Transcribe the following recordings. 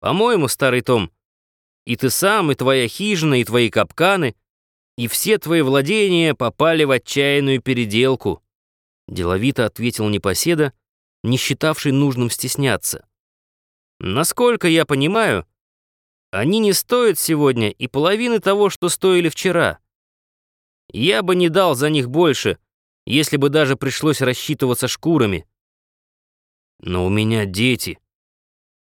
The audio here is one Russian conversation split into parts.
По-моему, старый Том, и ты сам, и твоя хижина, и твои капканы, и все твои владения попали в отчаянную переделку. Деловито ответил непоседа, не считавший нужным стесняться. Насколько я понимаю, они не стоят сегодня и половины того, что стоили вчера. Я бы не дал за них больше, если бы даже пришлось рассчитываться шкурами. Но у меня дети,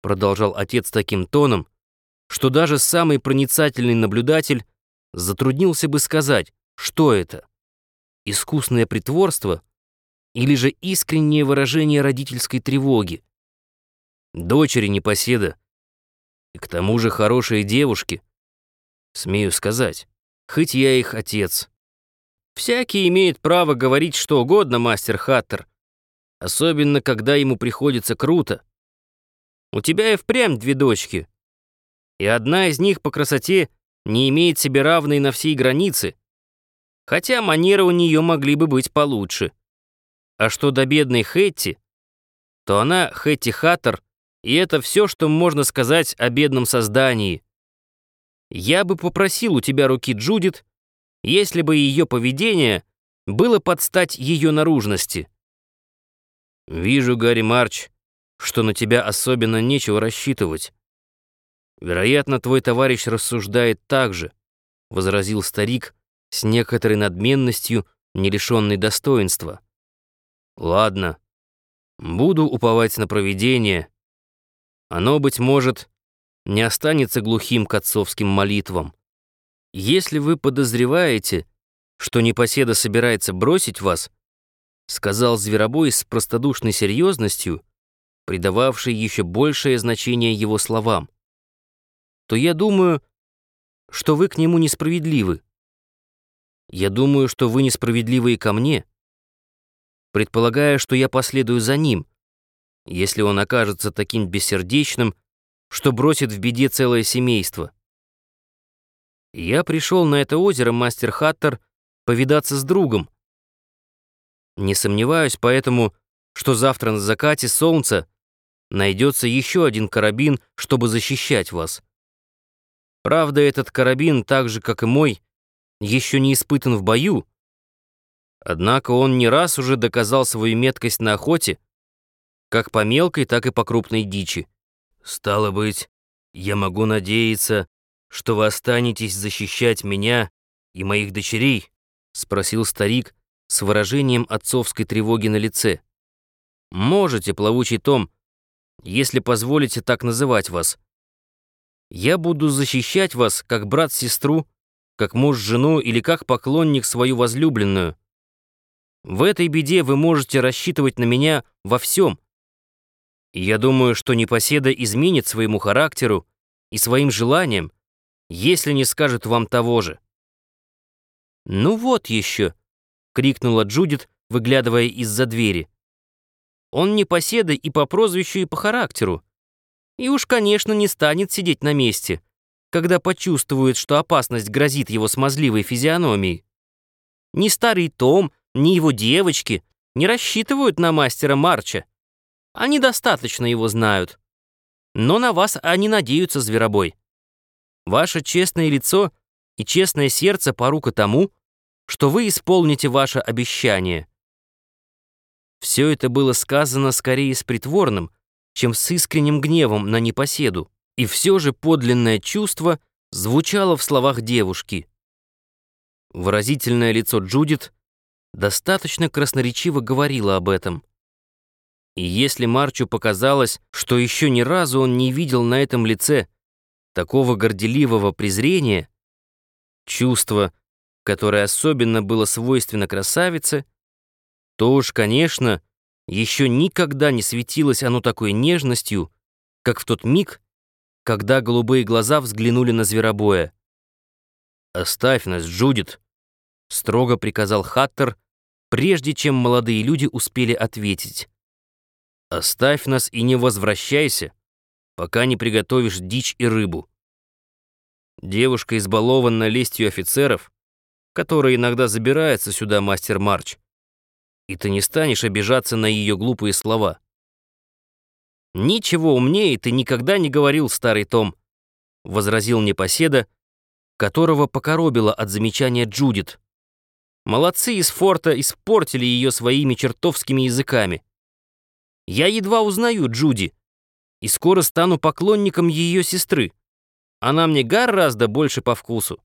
продолжал отец таким тоном, что даже самый проницательный наблюдатель затруднился бы сказать, что это — искусное притворство или же искреннее выражение родительской тревоги. Дочери непоседа, и к тому же хорошие девушки, смею сказать, хоть я их отец. Всякий имеет право говорить что угодно, мастер Хаттер, особенно когда ему приходится круто. У тебя и впрямь две дочки, и одна из них по красоте не имеет себе равной на всей границе, хотя манеры у нее могли бы быть получше. А что до бедной Хэтти, то она Хэтти Хаттер, и это все, что можно сказать о бедном создании. Я бы попросил у тебя руки Джудит, если бы ее поведение было под стать ее наружности. Вижу, Гарри Марч, что на тебя особенно нечего рассчитывать. Вероятно, твой товарищ рассуждает так же, возразил старик с некоторой надменностью, не лишенной достоинства. Ладно, буду уповать на провидение. Оно, быть может, не останется глухим к отцовским молитвам. Если вы подозреваете, что непоседа собирается бросить вас, сказал Зверобой с простодушной серьезностью, придававшей еще большее значение его словам то я думаю, что вы к нему несправедливы. Я думаю, что вы несправедливы и ко мне, предполагая, что я последую за ним, если он окажется таким бессердечным, что бросит в беде целое семейство. Я пришел на это озеро, мастер Хаттер, повидаться с другом. Не сомневаюсь поэтому, что завтра на закате солнца найдется еще один карабин, чтобы защищать вас. Правда, этот карабин, так же, как и мой, еще не испытан в бою. Однако он не раз уже доказал свою меткость на охоте, как по мелкой, так и по крупной дичи. Стало быть, я могу надеяться, что вы останетесь защищать меня и моих дочерей, спросил старик с выражением отцовской тревоги на лице. Можете, плавучий Том, если позволите так называть вас. Я буду защищать вас, как брат сестру, как муж жену или как поклонник свою возлюбленную. В этой беде вы можете рассчитывать на меня во всем. я думаю, что непоседа изменит своему характеру и своим желаниям, если не скажет вам того же. «Ну вот еще!» — крикнула Джудит, выглядывая из-за двери. «Он непоседа и по прозвищу, и по характеру. И уж, конечно, не станет сидеть на месте, когда почувствует, что опасность грозит его смазливой физиономией. Ни старый Том, ни его девочки не рассчитывают на мастера Марча. Они достаточно его знают. Но на вас они надеются, зверобой. Ваше честное лицо и честное сердце порука тому, что вы исполните ваше обещание. Все это было сказано скорее с притворным, чем с искренним гневом на непоседу. И все же подлинное чувство звучало в словах девушки. Выразительное лицо Джудит достаточно красноречиво говорило об этом. И если Марчу показалось, что еще ни разу он не видел на этом лице такого горделивого презрения, чувство, которое особенно было свойственно красавице, то уж, конечно, еще никогда не светилось оно такой нежностью, как в тот миг, когда голубые глаза взглянули на зверобоя. «Оставь нас, Джудит», — строго приказал Хаттер, прежде чем молодые люди успели ответить. «Оставь нас и не возвращайся, пока не приготовишь дичь и рыбу». Девушка избалована лестью офицеров, которые иногда забираются сюда, мастер Марч, и ты не станешь обижаться на ее глупые слова. «Ничего умнее ты никогда не говорил, старый Том», — возразил непоседа, которого покоробило от замечания Джудит. Молодцы из форта испортили ее своими чертовскими языками. Я едва узнаю Джуди и скоро стану поклонником ее сестры. Она мне гораздо больше по вкусу.